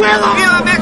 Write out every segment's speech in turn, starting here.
Well,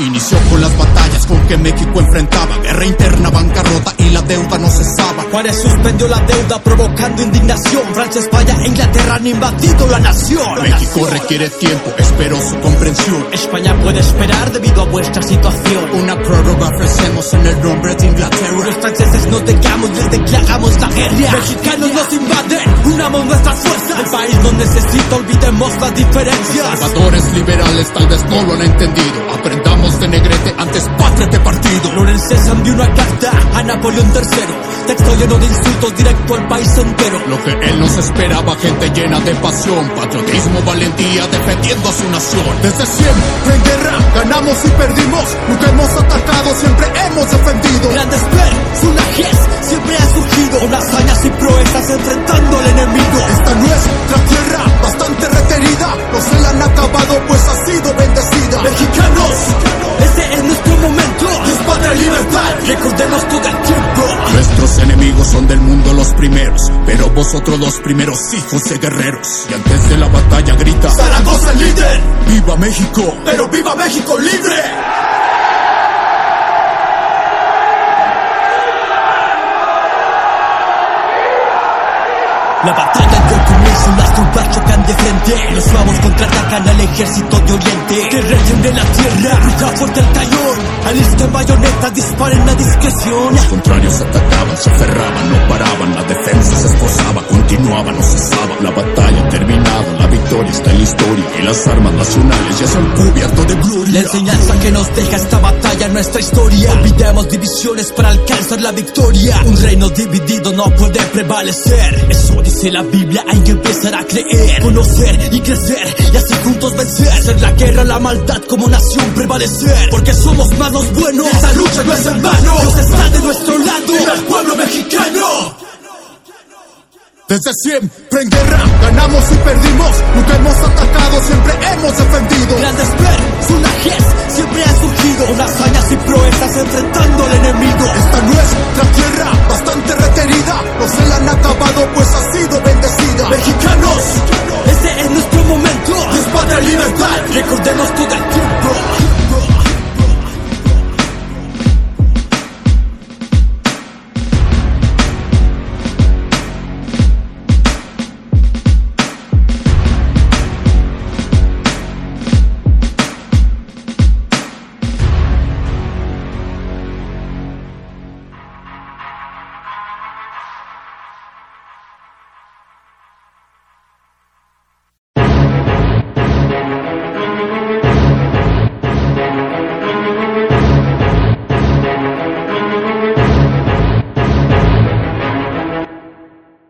Inició con las batallas con que México enfrentaba Guerra interna, bancarrota y la deuda no cesaba. Juárez suspendió la deuda provocando indignación. Francia, España e Inglaterra han invadido la nación. México requiere tiempo, espero su comprensión. España puede esperar debido a vuestra situación. Una prórroga ofrecemos en el nombre de Inglaterra. Los franceses nos dejamos, les declaramos la guerra. Mexicanos nos invaden, unamos nuestras fuerzas. El país no necesita, olvidemos las diferencias. Conservadores liberales tal vez no lo han entendido. Aprendamos de negrete antes patria de partido. Lorenz César envió una carta a Napoleón III Texto lleno de insultos directo al país entero. Lo que él nos esperaba, gente llena de pasión. Patriotismo, valentía, defendiendo a su nación. Desde siempre en guerra, ganamos y perdimos. Nunca hemos atacado, siempre hemos defendido. Grandes personajes siempre han surgido. Con hazañas y proezas enfrentando al enemigo recordemos todo el tiempo. Nuestros enemigos son del mundo los primeros Pero vosotros los primeros hijos de guerreros. Y antes de la batalla grita Zaragoza líder, ¡Viva México! pero viva México libre La batalla dio comienzo, las tropas chocan de frente. Los suavos contraatacan al ejército de Oriente. Que regen de la tierra, ruja fuerte el cañón Alisten bayonetas, disparen a discreción. Los contrarios atacaban, se aferraban, no paraban. La defensa se esforzaba, continuaba, no cesaba. La batalla está en la historia Y las armas nacionales ya se han de gloria. La enseñanza que nos deja esta batalla, nuestra historia. Olvidemos divisiones para alcanzar la victoria. Un reino dividido no puede prevalecer. Eso dice la Biblia, hay que empezar a creer Conocer y crecer, y así juntos vencer. Hacer la guerra, la maldad como nación prevalecer. Porque somos más los buenos, esta lucha no es en vano. Dios está de nuestro lado, viva el pueblo mexicano Desde siempre en guerra, ganamos y perdimos. Nunca hemos atacado, siempre hemos defendido. Grandes personajes siempre han surgido. Con hazañas y proezas enfrentando